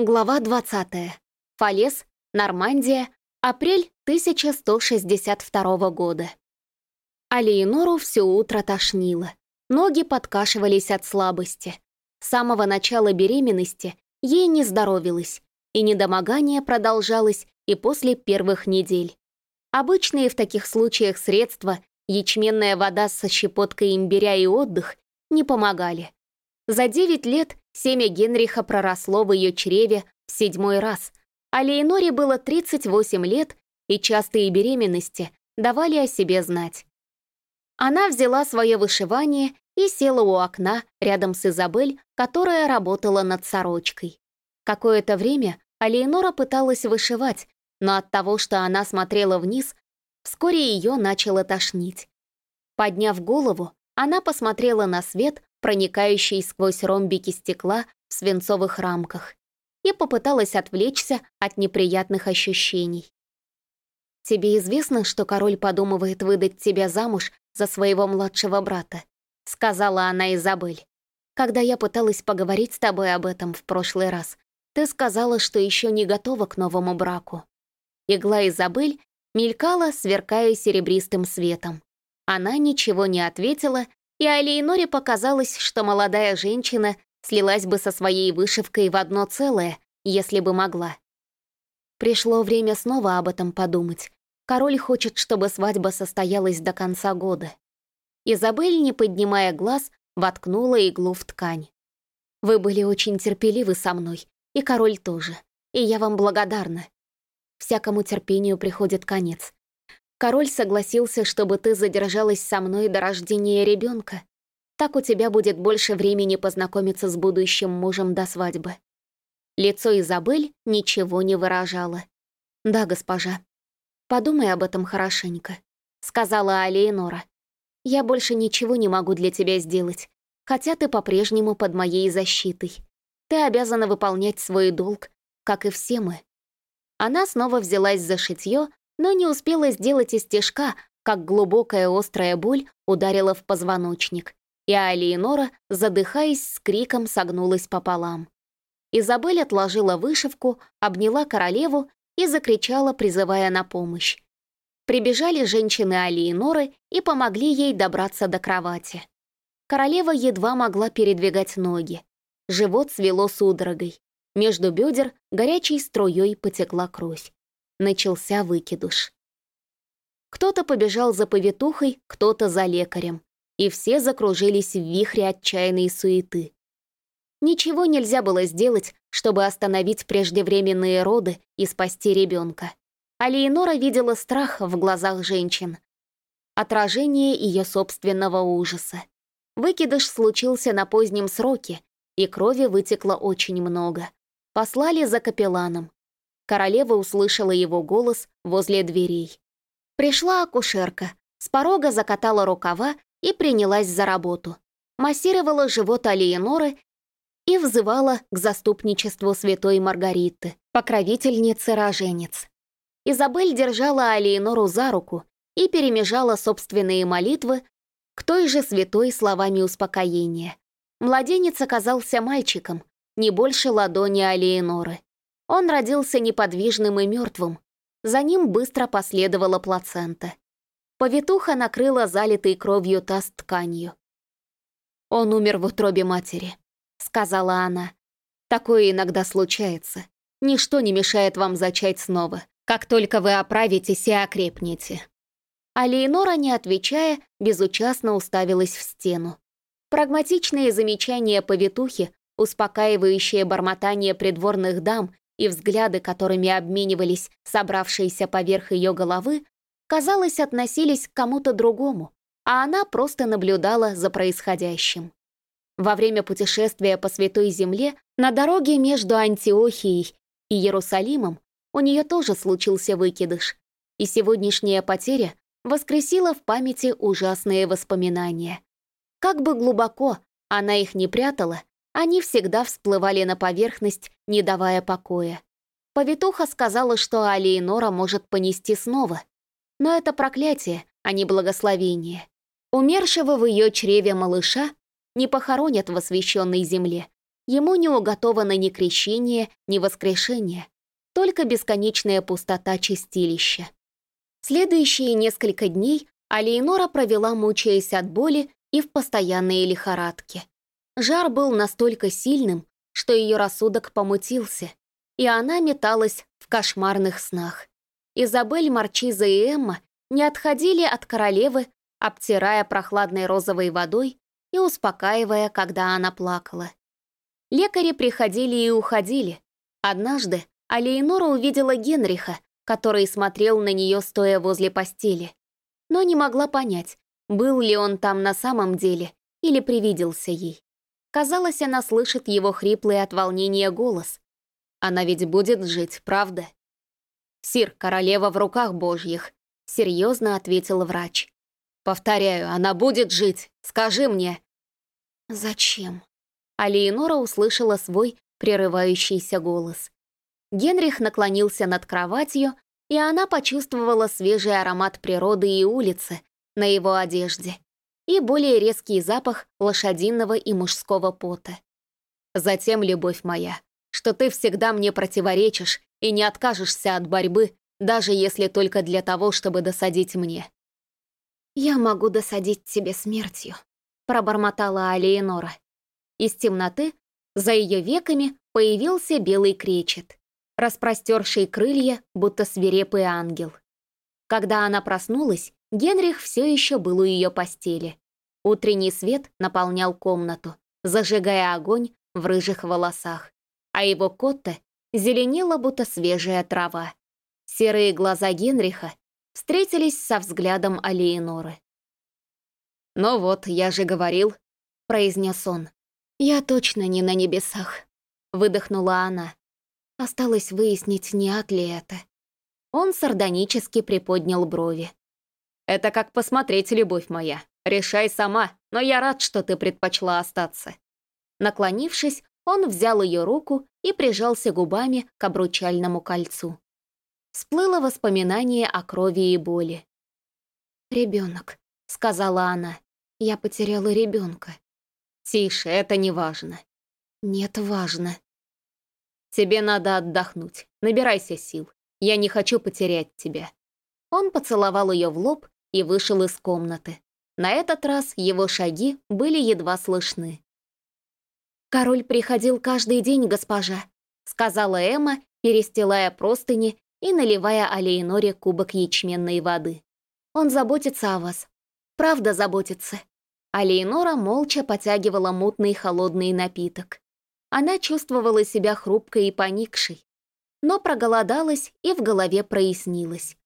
Глава 20. Фалес, Нормандия, апрель 1162 года. Алиенору все утро тошнило. Ноги подкашивались от слабости. С самого начала беременности ей не здоровилось, и недомогание продолжалось и после первых недель. Обычные в таких случаях средства, ячменная вода со щепоткой имбиря и отдых, не помогали. За 9 лет Семя Генриха проросло в ее чреве в седьмой раз, а Лейноре было 38 лет, и частые беременности давали о себе знать. Она взяла свое вышивание и села у окна рядом с Изабель, которая работала над сорочкой. Какое-то время Алейнора пыталась вышивать, но от того, что она смотрела вниз, вскоре ее начало тошнить. Подняв голову, она посмотрела на свет, проникающий сквозь ромбики стекла в свинцовых рамках, и попыталась отвлечься от неприятных ощущений. «Тебе известно, что король подумывает выдать тебя замуж за своего младшего брата?» — сказала она Изабель. «Когда я пыталась поговорить с тобой об этом в прошлый раз, ты сказала, что еще не готова к новому браку». Игла Изабель мелькала, сверкая серебристым светом. Она ничего не ответила и Алиеноре показалось, что молодая женщина слилась бы со своей вышивкой в одно целое, если бы могла. Пришло время снова об этом подумать. Король хочет, чтобы свадьба состоялась до конца года. Изабель, не поднимая глаз, воткнула иглу в ткань. «Вы были очень терпеливы со мной, и король тоже, и я вам благодарна. Всякому терпению приходит конец. Король согласился, чтобы ты задержалась со мной до рождения ребенка. Так у тебя будет больше времени познакомиться с будущим мужем до свадьбы». Лицо Изабель ничего не выражало. «Да, госпожа. Подумай об этом хорошенько», — сказала Алиенора. «Я больше ничего не могу для тебя сделать, хотя ты по-прежнему под моей защитой. Ты обязана выполнять свой долг, как и все мы». Она снова взялась за шитье, но не успела сделать и стежка, как глубокая острая боль ударила в позвоночник, и Алиенора, задыхаясь, с криком согнулась пополам. Изабель отложила вышивку, обняла королеву и закричала, призывая на помощь. Прибежали женщины Алиеноры и помогли ей добраться до кровати. Королева едва могла передвигать ноги. Живот свело судорогой. Между бедер горячей струей потекла кровь начался выкидыш. Кто-то побежал за повитухой, кто-то за лекарем, и все закружились в вихре отчаянной суеты. Ничего нельзя было сделать, чтобы остановить преждевременные роды и спасти ребенка. А Леонора видела страх в глазах женщин. Отражение ее собственного ужаса. Выкидыш случился на позднем сроке, и крови вытекло очень много. Послали за капелланом. Королева услышала его голос возле дверей. Пришла акушерка, с порога закатала рукава и принялась за работу. Массировала живот Алиеноры и взывала к заступничеству святой Маргариты, покровительницы роженец. Изабель держала Алиенору за руку и перемежала собственные молитвы к той же святой словами успокоения. Младенец оказался мальчиком, не больше ладони Алиеноры. Он родился неподвижным и мертвым. За ним быстро последовала плацента. Повитуха накрыла залитой кровью таз тканью. «Он умер в утробе матери», — сказала она. «Такое иногда случается. Ничто не мешает вам зачать снова, как только вы оправитесь и окрепнете». А Леонора, не отвечая, безучастно уставилась в стену. Прагматичные замечания повитухи, успокаивающее бормотание придворных дам и взгляды, которыми обменивались собравшиеся поверх ее головы, казалось, относились к кому-то другому, а она просто наблюдала за происходящим. Во время путешествия по Святой Земле на дороге между Антиохией и Иерусалимом у нее тоже случился выкидыш, и сегодняшняя потеря воскресила в памяти ужасные воспоминания. Как бы глубоко она их не прятала, они всегда всплывали на поверхность, не давая покоя. Повитуха сказала, что Алиенора может понести снова. Но это проклятие, а не благословение. Умершего в ее чреве малыша не похоронят в освященной земле, ему не уготовано ни крещение, ни воскрешение, только бесконечная пустота чистилища. Следующие несколько дней Алейнора провела, мучаясь от боли и в постоянной лихорадке. Жар был настолько сильным, что ее рассудок помутился, и она металась в кошмарных снах. Изабель, Марчиза и Эмма не отходили от королевы, обтирая прохладной розовой водой и успокаивая, когда она плакала. Лекари приходили и уходили. Однажды Алейнора увидела Генриха, который смотрел на нее, стоя возле постели. Но не могла понять, был ли он там на самом деле или привиделся ей. Казалось, она слышит его хриплый от волнения голос. Она ведь будет жить, правда? «Сир, королева в руках божьих», — серьезно ответил врач. «Повторяю, она будет жить. Скажи мне». «Зачем?» А Леонора услышала свой прерывающийся голос. Генрих наклонился над кроватью, и она почувствовала свежий аромат природы и улицы на его одежде и более резкий запах лошадиного и мужского пота. Затем, любовь моя, что ты всегда мне противоречишь и не откажешься от борьбы, даже если только для того, чтобы досадить мне. «Я могу досадить тебе смертью», — пробормотала Алиенора. Из темноты за ее веками появился белый кречет, распростерший крылья, будто свирепый ангел. Когда она проснулась, Генрих все еще был у ее постели. Утренний свет наполнял комнату, зажигая огонь в рыжих волосах, а его котта зеленела, будто свежая трава. Серые глаза Генриха встретились со взглядом Алиеноры. «Ну вот, я же говорил», — произнес он. «Я точно не на небесах», — выдохнула она. Осталось выяснить, не ад ли это. Он сардонически приподнял брови. «Это как посмотреть, любовь моя. Решай сама, но я рад, что ты предпочла остаться». Наклонившись, он взял ее руку и прижался губами к обручальному кольцу. Всплыло воспоминание о крови и боли. «Ребенок», — сказала она. «Я потеряла ребенка». «Тише, это не важно». «Нет, важно». «Тебе надо отдохнуть. Набирайся сил. Я не хочу потерять тебя». Он поцеловал ее в лоб и вышел из комнаты. На этот раз его шаги были едва слышны. «Король приходил каждый день, госпожа», — сказала Эмма, перестилая простыни и наливая Алейноре кубок ячменной воды. «Он заботится о вас. Правда заботится». Алейнора молча потягивала мутный холодный напиток. Она чувствовала себя хрупкой и поникшей, но проголодалась и в голове прояснилось.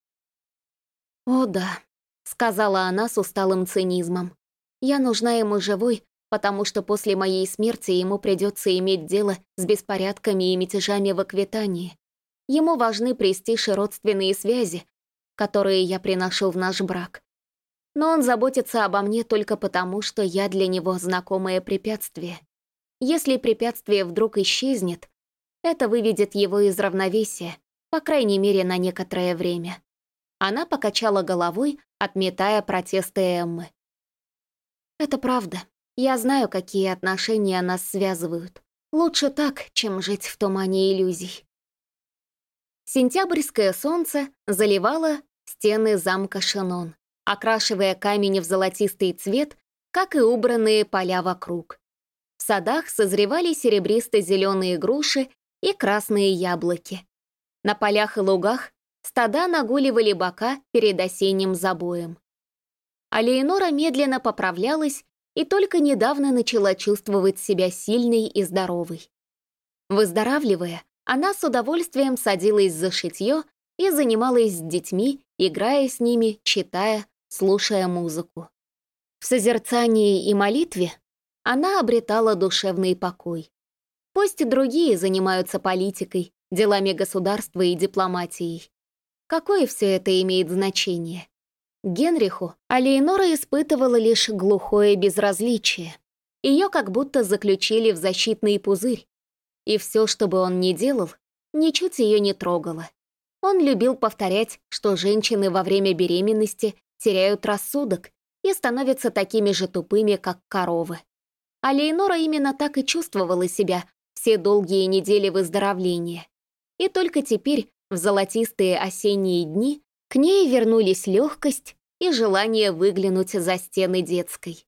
«О да», — сказала она с усталым цинизмом. «Я нужна ему живой, потому что после моей смерти ему придется иметь дело с беспорядками и мятежами в Аквитании. Ему важны престиж и родственные связи, которые я приношу в наш брак. Но он заботится обо мне только потому, что я для него знакомое препятствие. Если препятствие вдруг исчезнет, это выведет его из равновесия, по крайней мере, на некоторое время. Она покачала головой, отметая протесты Эммы. «Это правда. Я знаю, какие отношения нас связывают. Лучше так, чем жить в тумане иллюзий». Сентябрьское солнце заливало стены замка Шенон, окрашивая камень в золотистый цвет, как и убранные поля вокруг. В садах созревали серебристо-зеленые груши и красные яблоки. На полях и лугах Стада нагуливали бока перед осенним забоем. А медленно поправлялась и только недавно начала чувствовать себя сильной и здоровой. Выздоравливая, она с удовольствием садилась за шитье и занималась с детьми, играя с ними, читая, слушая музыку. В созерцании и молитве она обретала душевный покой. Пусть другие занимаются политикой, делами государства и дипломатией. Какое все это имеет значение? Генриху Алейнора испытывала лишь глухое безразличие. Ее как будто заключили в защитный пузырь. И все, что бы он ни делал, ничуть ее не трогало. Он любил повторять, что женщины во время беременности теряют рассудок и становятся такими же тупыми, как коровы. А Лейнора именно так и чувствовала себя все долгие недели выздоровления. И только теперь, в золотистые осенние дни, к ней вернулись легкость и желание выглянуть за стены детской.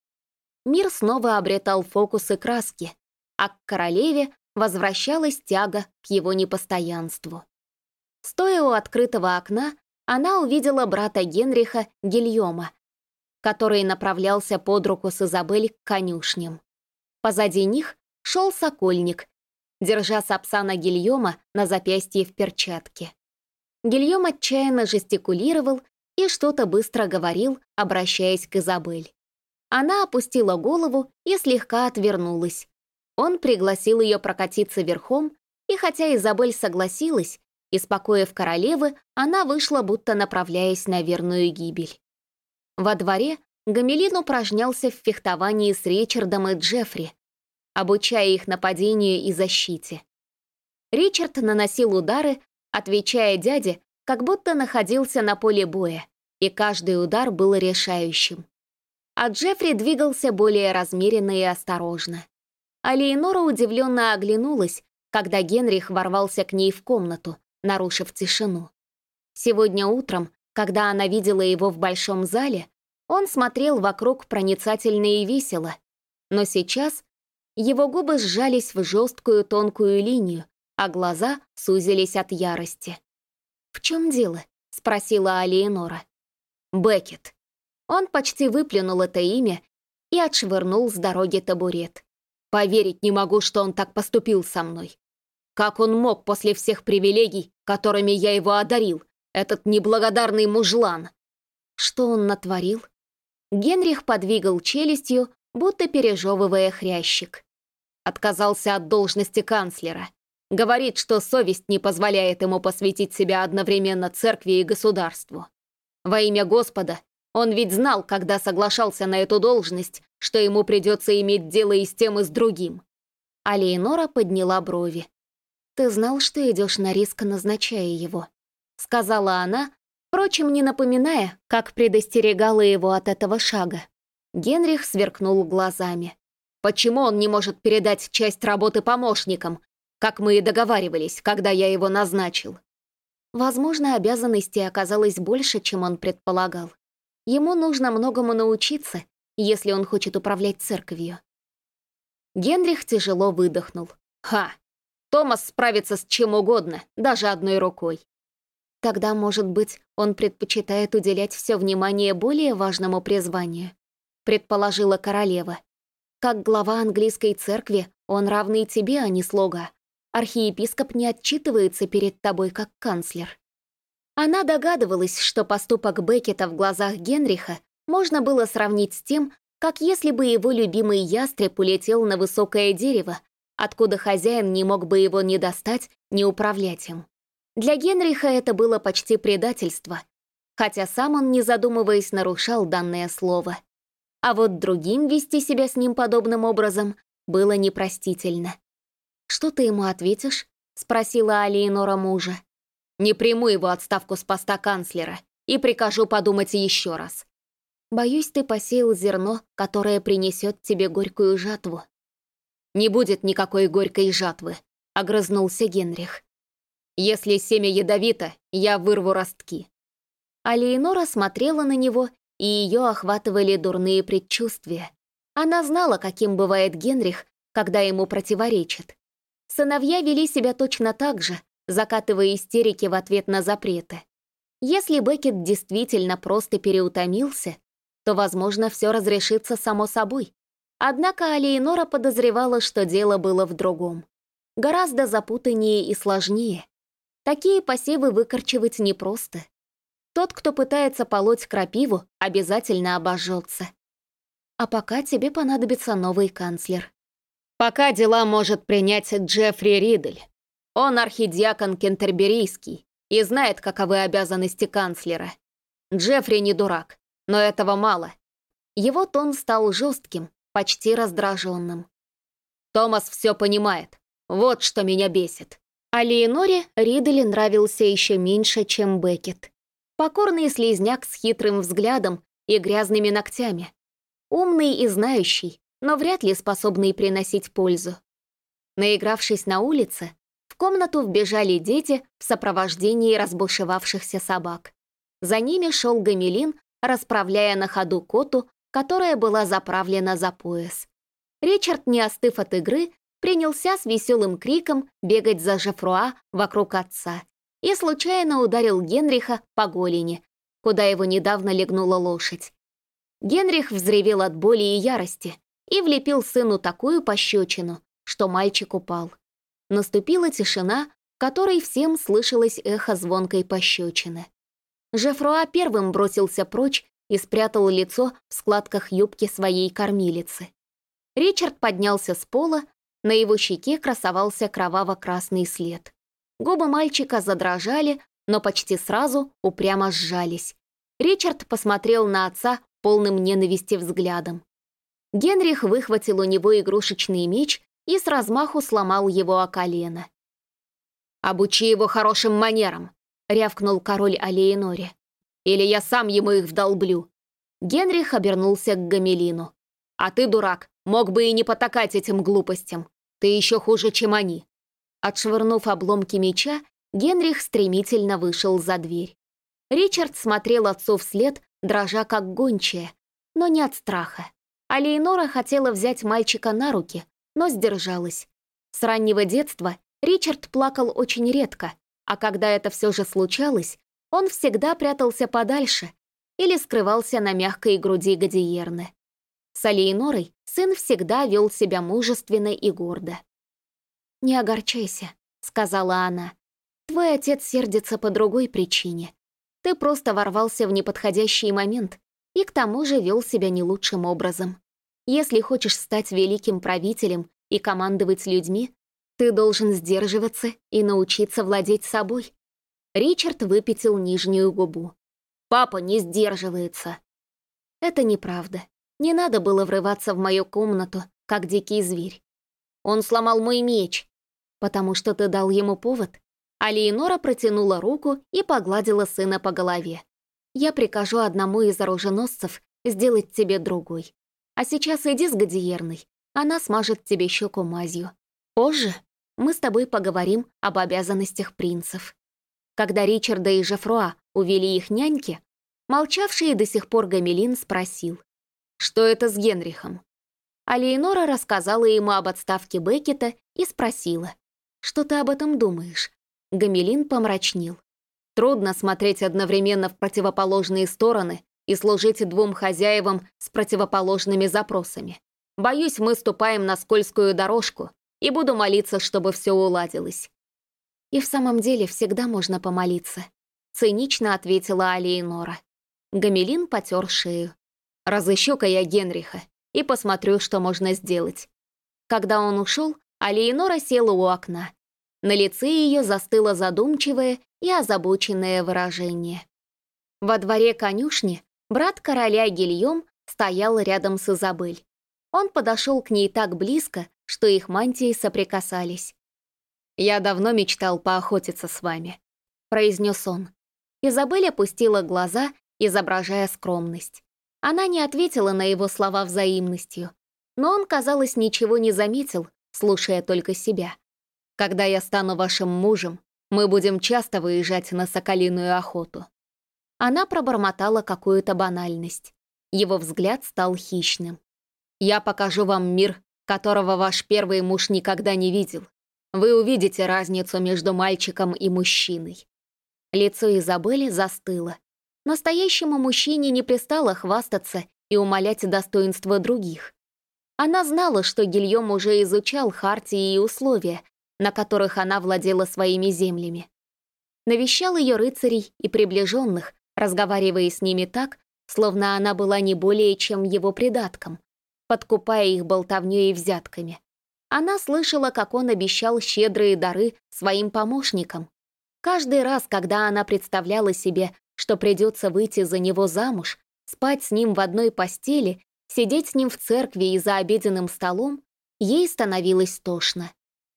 Мир снова обретал фокус и краски, а к королеве возвращалась тяга к его непостоянству. Стоя у открытого окна, она увидела брата Генриха Гильома, который направлялся под руку с Изабель к конюшням. Позади них шел сокольник, держа Сапсана Гильома на запястье в перчатке. Гильом отчаянно жестикулировал и что-то быстро говорил, обращаясь к Изабель. Она опустила голову и слегка отвернулась. Он пригласил ее прокатиться верхом, и хотя Изабель согласилась, испокоив королевы, она вышла, будто направляясь на верную гибель. Во дворе Гамелин упражнялся в фехтовании с Ричардом и Джеффри, обучая их нападению и защите. Ричард наносил удары, отвечая дяде, как будто находился на поле боя, и каждый удар был решающим. А Джеффри двигался более размеренно и осторожно. А Леонора удивленно оглянулась, когда Генрих ворвался к ней в комнату, нарушив тишину. Сегодня утром, когда она видела его в большом зале, он смотрел вокруг проницательно и весело, но сейчас его губы сжались в жесткую тонкую линию, а глаза сузились от ярости. «В чем дело?» — спросила Алиенора. «Беккет». Он почти выплюнул это имя и отшвырнул с дороги табурет. «Поверить не могу, что он так поступил со мной. Как он мог после всех привилегий, которыми я его одарил, этот неблагодарный мужлан?» Что он натворил? Генрих подвигал челюстью, будто пережевывая хрящик. Отказался от должности канцлера. Говорит, что совесть не позволяет ему посвятить себя одновременно церкви и государству. Во имя Господа, он ведь знал, когда соглашался на эту должность, что ему придется иметь дело и с тем, и с другим. А Лейнора подняла брови. «Ты знал, что идешь на риск, назначая его?» Сказала она, впрочем, не напоминая, как предостерегала его от этого шага. Генрих сверкнул глазами. «Почему он не может передать часть работы помощникам, как мы и договаривались, когда я его назначил?» Возможно, обязанностей оказалось больше, чем он предполагал. Ему нужно многому научиться, если он хочет управлять церковью. Генрих тяжело выдохнул. «Ха! Томас справится с чем угодно, даже одной рукой. Тогда, может быть, он предпочитает уделять все внимание более важному призванию, предположила королева. Как глава английской церкви, он равный тебе, а не слуга. Архиепископ не отчитывается перед тобой как канцлер. Она догадывалась, что поступок Беккета в глазах Генриха можно было сравнить с тем, как если бы его любимый ястреб улетел на высокое дерево, откуда хозяин не мог бы его ни достать, ни управлять им. Для Генриха это было почти предательство, хотя сам он, не задумываясь, нарушал данное слово. А вот другим вести себя с ним подобным образом было непростительно. «Что ты ему ответишь?» — спросила Алиенора мужа. «Не приму его отставку с поста канцлера и прикажу подумать еще раз. Боюсь, ты посеял зерно, которое принесет тебе горькую жатву». «Не будет никакой горькой жатвы», — огрызнулся Генрих. Если семя ядовито, я вырву ростки». А Леонора смотрела на него, и ее охватывали дурные предчувствия. Она знала, каким бывает Генрих, когда ему противоречит. Сыновья вели себя точно так же, закатывая истерики в ответ на запреты. Если Беккет действительно просто переутомился, то, возможно, все разрешится само собой. Однако Алиенора подозревала, что дело было в другом. Гораздо запутаннее и сложнее. Такие посевы выкорчевать непросто. Тот, кто пытается полоть крапиву, обязательно обожжется. А пока тебе понадобится новый канцлер. Пока дела может принять Джеффри Ридель. Он архидиакон Кентерберийский и знает, каковы обязанности канцлера. Джеффри не дурак, но этого мало. Его тон стал жестким, почти раздраженным. Томас все понимает. Вот что меня бесит. А Леоноре Ридли нравился еще меньше, чем Беккет. Покорный слизняк с хитрым взглядом и грязными ногтями. Умный и знающий, но вряд ли способные приносить пользу. Наигравшись на улице, в комнату вбежали дети в сопровождении разбушевавшихся собак. За ними шел Гамелин, расправляя на ходу коту, которая была заправлена за пояс. Ричард, не остыв от игры, принялся с веселым криком бегать за Жефруа вокруг отца и случайно ударил Генриха по голени, куда его недавно легнула лошадь. Генрих взревел от боли и ярости и влепил сыну такую пощечину, что мальчик упал. Наступила тишина, в которой всем слышалось эхо звонкой пощечины. Жефруа первым бросился прочь и спрятал лицо в складках юбки своей кормилицы. Ричард поднялся с пола, на его щеке красовался кроваво-красный след. Губы мальчика задрожали, но почти сразу упрямо сжались. Ричард посмотрел на отца полным ненависти взглядом. Генрих выхватил у него игрушечный меч и с размаху сломал его о колено. «Обучи его хорошим манерам», — рявкнул король Алеиноре. «Или я сам ему их вдолблю». Генрих обернулся к Гамелину. «А ты, дурак, мог бы и не потакать этим глупостям. Ты еще хуже, чем они». Отшвырнув обломки меча, Генрих стремительно вышел за дверь. Ричард смотрел отцу вслед, дрожа как гончая, но не от страха. А Лейнора хотела взять мальчика на руки, но сдержалась. С раннего детства Ричард плакал очень редко, а когда это все же случалось, он всегда прятался подальше или скрывался на мягкой груди Гадиерны. С Алейнорой сын всегда вел себя мужественно и гордо. «Не огорчайся», — сказала она. Твой отец сердится по другой причине. Ты просто ворвался в неподходящий момент и к тому же вел себя не лучшим образом. Если хочешь стать великим правителем и командовать людьми, ты должен сдерживаться и научиться владеть собой. Ричард выпятил нижнюю губу. «Папа не сдерживается». Это неправда. Не надо было врываться в мою комнату, как дикий зверь. Он сломал мой меч, потому что ты дал ему повод. А Леонора протянула руку и погладила сына по голове. «Я прикажу одному из оруженосцев сделать тебе другой. А сейчас иди с Гадиерной, она смажет тебе щеку мазью. Позже мы с тобой поговорим об обязанностях принцев». Когда Ричарда и Жефруа увели их няньки, молчавший до сих пор Гамелин спросил, «Что это с Генрихом?» А Леонора рассказала ему об отставке Беккета и спросила, «Что ты об этом думаешь? Гамелин помрачнел. Трудно смотреть одновременно в противоположные стороны и служить двум хозяевам с противоположными запросами. Боюсь, мы ступаем на скользкую дорожку, и буду молиться, чтобы все уладилось. И в самом деле всегда можно помолиться, цинично ответила Алиенора. Гамелин потер шею. Разыщу-ка я Генриха и посмотрю, что можно сделать. Когда он ушел, Алиенора села у окна на лице ее застыло задумчивое и озабоченное выражение. Во дворе конюшни брат короля Гильем стоял рядом с Изабель. Он подошел к ней так близко, что их мантии соприкасались. «Я давно мечтал поохотиться с вами», — произнес он. Изабель опустила глаза, изображая скромность. Она не ответила на его слова взаимностью, но он, казалось, ничего не заметил, слушая только себя. Когда я стану вашим мужем, мы будем часто выезжать на соколиную охоту». Она пробормотала какую-то банальность. Его взгляд стал хищным. «Я покажу вам мир, которого ваш первый муж никогда не видел. Вы увидите разницу между мальчиком и мужчиной». Лицо Изабели застыло. Настоящему мужчине не пристало хвастаться и умолять достоинства других. Она знала, что Гильем уже изучал хартии и условия, на которых она владела своими землями. Навещал ее рыцарей и приближенных, разговаривая с ними так, словно она была не более чем его придатком, подкупая их болтовнёй и взятками. Она слышала, как он обещал щедрые дары своим помощникам. Каждый раз, когда она представляла себе, что придется выйти за него замуж, спать с ним в одной постели, сидеть с ним в церкви и за обеденным столом, ей становилось тошно.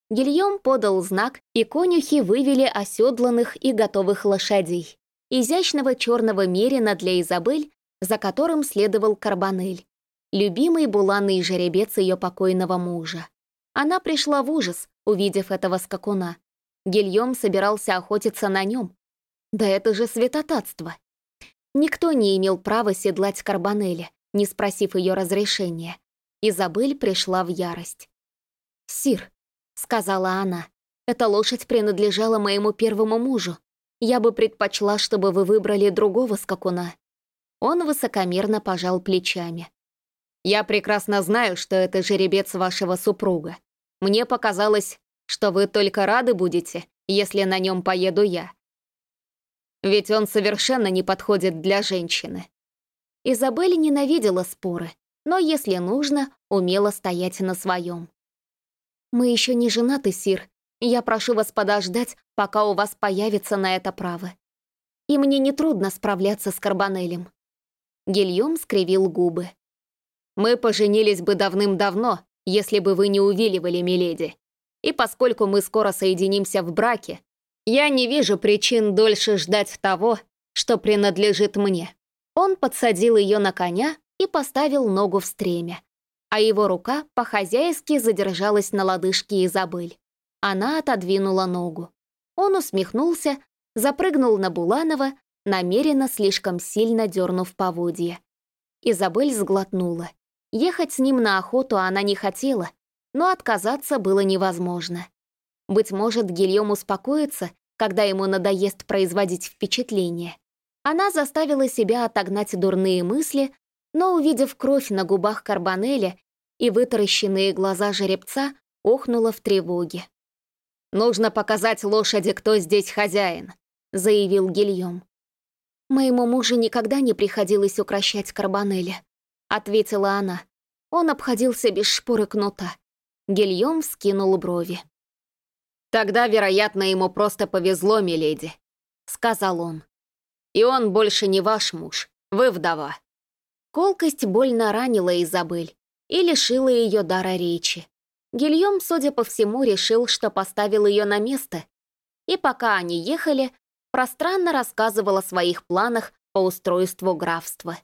Гильем подал знак, и конюхи вывели оседланных и готовых лошадей. Изящного черного мерина для Изабель, за которым следовал Карбанель. любимый буланный жеребец ее покойного мужа. Она пришла в ужас, увидев этого скакуна. Гильем собирался охотиться на нем. Да это же святотатство. Никто не имел права седлать Карбонеля, не спросив ее разрешения. Изабель пришла в ярость. «Сир», — сказала она, — «эта лошадь принадлежала моему первому мужу. Я бы предпочла, чтобы вы выбрали другого скакуна». Он высокомерно пожал плечами. «Я прекрасно знаю, что это жеребец вашего супруга. Мне показалось, что вы только рады будете, если на нем поеду я. Ведь он совершенно не подходит для женщины». Изабель ненавидела споры, но, если нужно, умела стоять на своем. «Мы еще не женаты, Сир. Я прошу вас подождать, пока у вас появится на это право. И мне нетрудно справляться с Карбонелем». Гильем скривил губы. «Мы поженились бы давным-давно, если бы вы не увиливали, миледи. И поскольку мы скоро соединимся в браке, я не вижу причин дольше ждать того, что принадлежит мне». Он подсадил ее на коня и поставил ногу в стремя, а его рука по-хозяйски задержалась на лодыжке Изабель. Она отодвинула ногу. Он усмехнулся, запрыгнул на Буланова, намеренно слишком сильно дернув поводья. Изабель сглотнула. Ехать с ним на охоту она не хотела, но отказаться было невозможно. Быть может, Гильем успокоится, когда ему надоест производить впечатление. Она заставила себя отогнать дурные мысли, но, увидев кровь на губах Карбонеля и вытаращенные глаза жеребца, охнула в тревоге. «Нужно показать лошади, кто здесь хозяин», — заявил Гильем. «Моему мужу никогда не приходилось укращать Карбонеля», — ответила она. Он обходился без шпоры кнута. Гильем вскинул брови. «Тогда, вероятно, ему просто повезло, миледи», — сказал он. «И он больше не ваш муж, вы вдова». Колкость больно ранила Изабель и лишила ее дара речи. Гильем, судя по всему, решил, что поставил ее на место, и пока они ехали, пространно рассказывал о своих планах по устройству графства.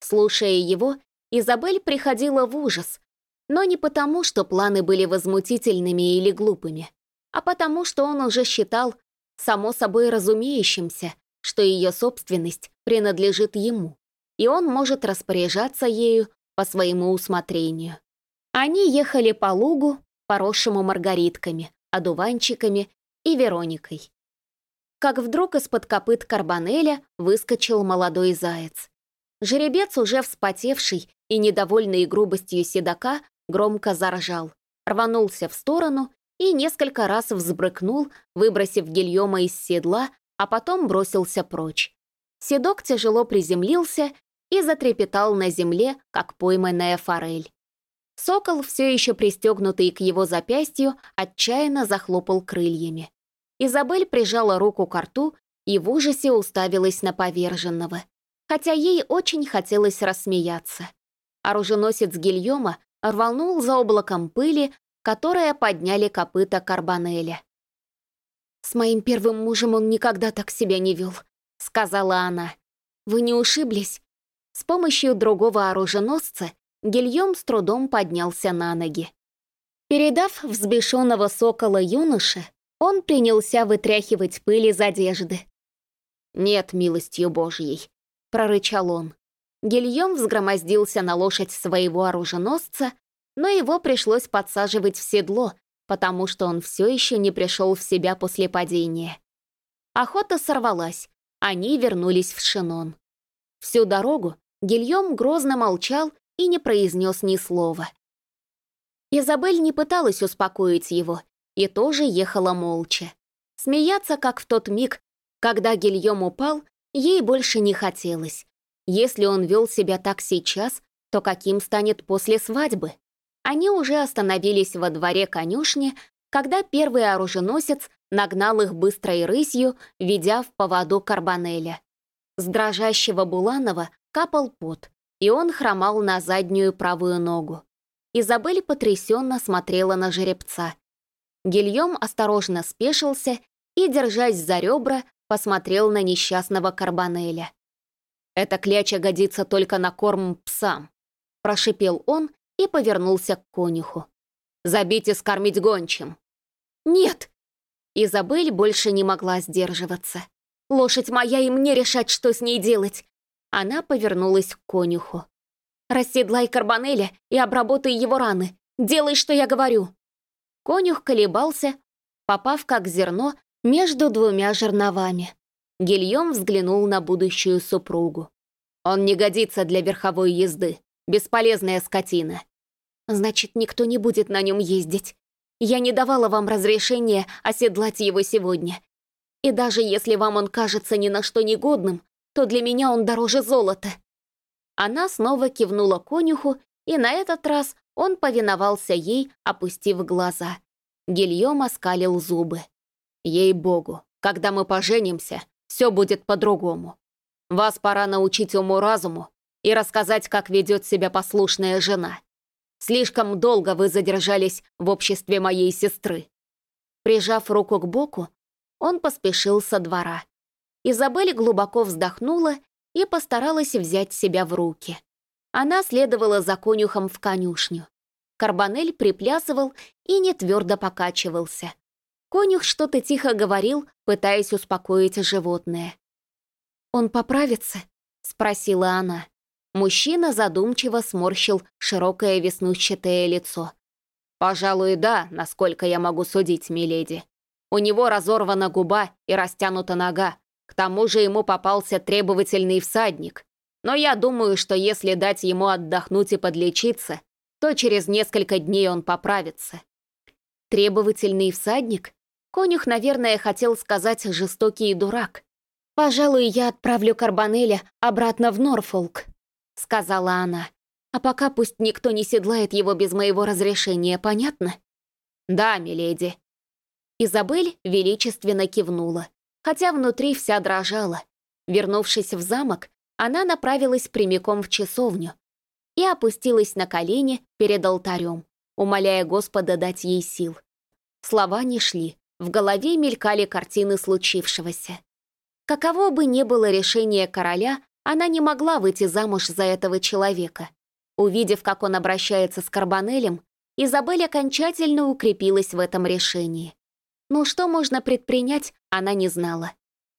Слушая его, Изабель приходила в ужас, но не потому, что планы были возмутительными или глупыми, а потому, что он уже считал само собой разумеющимся, что ее собственность принадлежит ему, и он может распоряжаться ею по своему усмотрению. Они ехали по лугу, поросшему маргаритками, одуванчиками и Вероникой. Как вдруг из-под копыт Карбонеля выскочил молодой заяц. Жеребец, уже вспотевший и недовольный грубостью седока, громко заржал, рванулся в сторону и несколько раз взбрыкнул, выбросив Гильома из седла, а потом бросился прочь. Седок тяжело приземлился и затрепетал на земле, как пойманная форель. Сокол, все еще пристегнутый к его запястью, отчаянно захлопал крыльями. Изабель прижала руку к рту и в ужасе уставилась на поверженного хотя ей очень хотелось рассмеяться. Оруженосец Гильома рванул за облаком пыли, которое подняли копыта Карбонеля. «С моим первым мужем он никогда так себя не вел», — сказала она. «Вы не ушиблись?» С помощью другого оруженосца Гильем с трудом поднялся на ноги. Передав взбешенного сокола юноше, он принялся вытряхивать пыль из одежды. «Нет, милостью Божьей, — прорычал он. Гильем взгромоздился на лошадь своего оруженосца, но его пришлось подсаживать в седло, потому что он все еще не пришел в себя после падения. Охота сорвалась, они вернулись в Шинон. Всю дорогу Гильем грозно молчал и не произнес ни слова. Изабель не пыталась успокоить его и тоже ехала молча. Смеяться, как в тот миг, когда Гильем упал, Ей больше не хотелось. Если он вел себя так сейчас, то каким станет после свадьбы? Они уже остановились во дворе конюшни, когда первый оруженосец нагнал их быстрой рысью, ведя в поводу Карбонеля. С дрожащего Буланова капал пот, и он хромал на заднюю правую ногу. Изабель потрясенно смотрела на жеребца. Гильем осторожно спешился и, держась за ребра, посмотрел на несчастного Карбонеля. «Эта кляча годится только на корм псам», — прошипел он и повернулся к конюху. «Забить и скормить гончим». «Нет!» Изабель больше не могла сдерживаться. «Лошадь моя, и мне решать, что с ней делать!» Она повернулась к конюху. «Расседлай Карбонеля и обработай его раны. Делай, что я говорю!» Конюх колебался, попав как зерно между двумя жерновами. Гильем взглянул на будущую супругу. «Он не годится для верховой езды. Бесполезная скотина». «Значит, никто не будет на нем ездить. Я не давала вам разрешения оседлать его сегодня. И даже если вам он кажется ни на что негодным, то для меня он дороже золота». Она снова кивнула конюху, и на этот раз он повиновался ей, опустив глаза. Гильем оскалил зубы. «Ей-богу, когда мы поженимся, все будет по-другому. Вас пора научить уму-разуму и рассказать, как ведет себя послушная жена. Слишком долго вы задержались в обществе моей сестры». Прижав руку к боку, он поспешил со двора. Изабель глубоко вздохнула и постаралась взять себя в руки. Она следовала за конюхом в конюшню. Карбонель приплясывал и не твердо покачивался. Конюх что-то тихо говорил, пытаясь успокоить животное. «Он поправится?» — спросила она. Мужчина задумчиво сморщил широкое веснущатое лицо. «Пожалуй, да, насколько я могу судить, миледи. У него разорвана губа и растянута нога. К тому же ему попался требовательный всадник. Но я думаю, что если дать ему отдохнуть и подлечиться, то через несколько дней он поправится. Требовательный всадник? Конюх, наверное, хотел сказать «жестокий дурак». «Пожалуй, я отправлю Карбонеля обратно в Норфолк», — сказала она. «А пока пусть никто не седлает его без моего разрешения, понятно?» «Да, миледи». Изабель величественно кивнула, хотя внутри вся дрожала. Вернувшись в замок, она направилась прямиком в часовню, и опустилась на колени перед алтарем, умоляя Господа дать ей сил. Слова не шли, в голове мелькали картины случившегося. Каково бы ни было решение короля, она не могла выйти замуж за этого человека. Увидев, как он обращается с Карбонелем, Изабель окончательно укрепилась в этом решении. Но что можно предпринять, она не знала.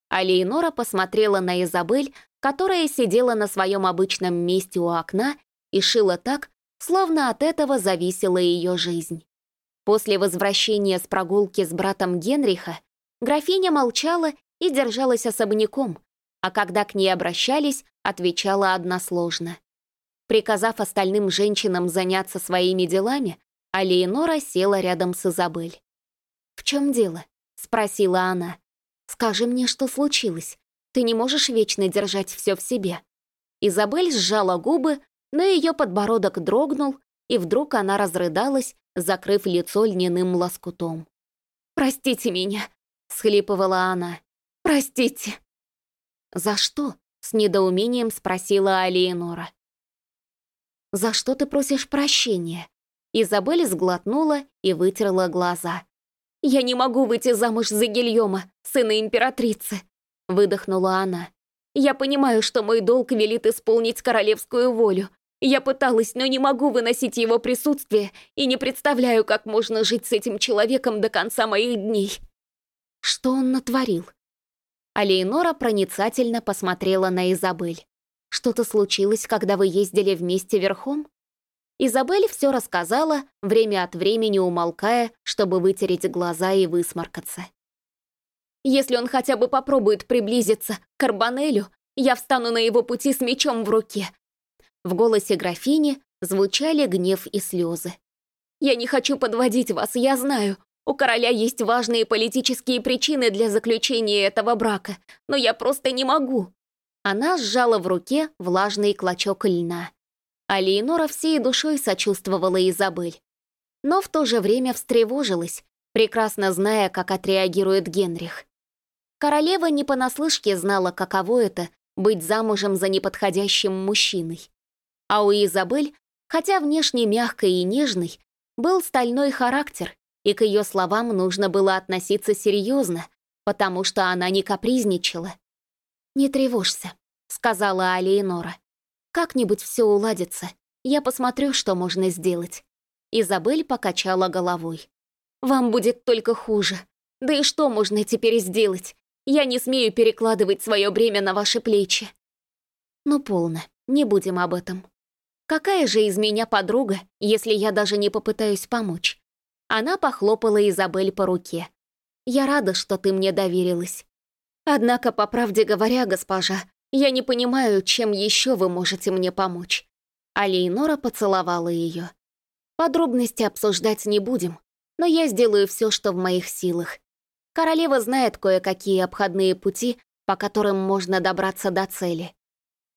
А Лейнора посмотрела на Изабель, которая сидела на своем обычном месте у окна и шила так, словно от этого зависела ее жизнь. После возвращения с прогулки с братом Генриха графиня молчала и держалась особняком, а когда к ней обращались, отвечала односложно. Приказав остальным женщинам заняться своими делами, Алиенора села рядом с Изабель. «В чем дело?» — спросила она. «Скажи мне, что случилось. Ты не можешь вечно держать все в себе». Изабель сжала губы, но ее подбородок дрогнул, и вдруг она разрыдалась, закрыв лицо льняным лоскутом. «Простите меня», — схлипывала она. «Простите». «За что?» — с недоумением спросила Алиенора. «За что ты просишь прощения?» Изабель сглотнула и вытерла глаза. «Я не могу выйти замуж за Гильома, сына императрицы», — выдохнула она. «Я понимаю, что мой долг велит исполнить королевскую волю, я пыталась, но не могу выносить его присутствие и не представляю, как можно жить с этим человеком до конца моих дней. Что он натворил? Алейнора проницательно посмотрела на Изабель. Что-то случилось, когда вы ездили вместе верхом? Изабель все рассказала, время от времени умолкая, чтобы вытереть глаза и высморкаться. «Если он хотя бы попробует приблизиться к Карбонелю, я встану на его пути с мечом в руке, в голосе графини звучали гнев и слезы. «Я не хочу подводить вас, я знаю. У короля есть важные политические причины для заключения этого брака, но я просто не могу». Она сжала в руке влажный клочок льна. А Лейнора всей душой сочувствовала Изабель. Но в то же время встревожилась, прекрасно зная, как отреагирует Генрих. Королева не понаслышке знала, каково это — быть замужем за неподходящим мужчиной. А у Изабель, хотя внешне мягкой и нежной, был стальной характер, и к ее словам нужно было относиться серьезно, потому что она не капризничала. «Не тревожься», — сказала Алиенора. «Как-нибудь все уладится. Я посмотрю, что можно сделать». Изабель покачала головой. «Вам будет только хуже. Да и что можно теперь сделать? Я не смею перекладывать свое бремя на ваши плечи». «Ну, полно, не будем об этом. Какая же из меня подруга, если я даже не попытаюсь помочь?» Она похлопала Изабель по руке. «Я рада, что ты мне доверилась. Однако, по правде говоря, госпожа, я не понимаю, чем еще вы можете мне помочь». А Лейнора поцеловала ее. «Подробности обсуждать не будем, но я сделаю все, что в моих силах. Королева знает кое-какие обходные пути, по которым можно добраться до цели».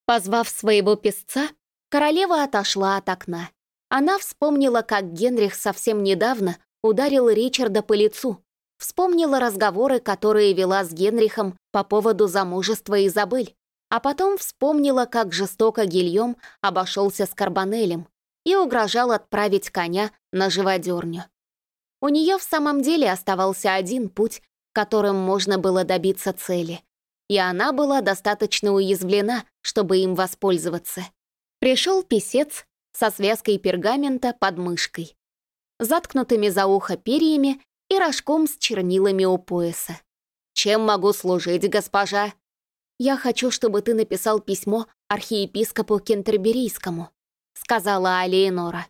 Позвав своего песца, королева отошла от окна. Она вспомнила, как Генрих совсем недавно ударил Ричарда по лицу, вспомнила разговоры, которые вела с Генрихом по поводу замужества Изабель, а потом вспомнила, как жестоко Гильем обошелся с Карбонелем и угрожал отправить коня на живодерню. У нее в самом деле оставался один путь, которым можно было добиться цели, и она была достаточно уязвлена, чтобы им воспользоваться. Пришел писец со связкой пергамента под мышкой, заткнутыми за ухо перьями и рожком с чернилами у пояса. «Чем могу служить, госпожа?» «Я хочу, чтобы ты написал письмо архиепископу Кентерберийскому», сказала Алиенора.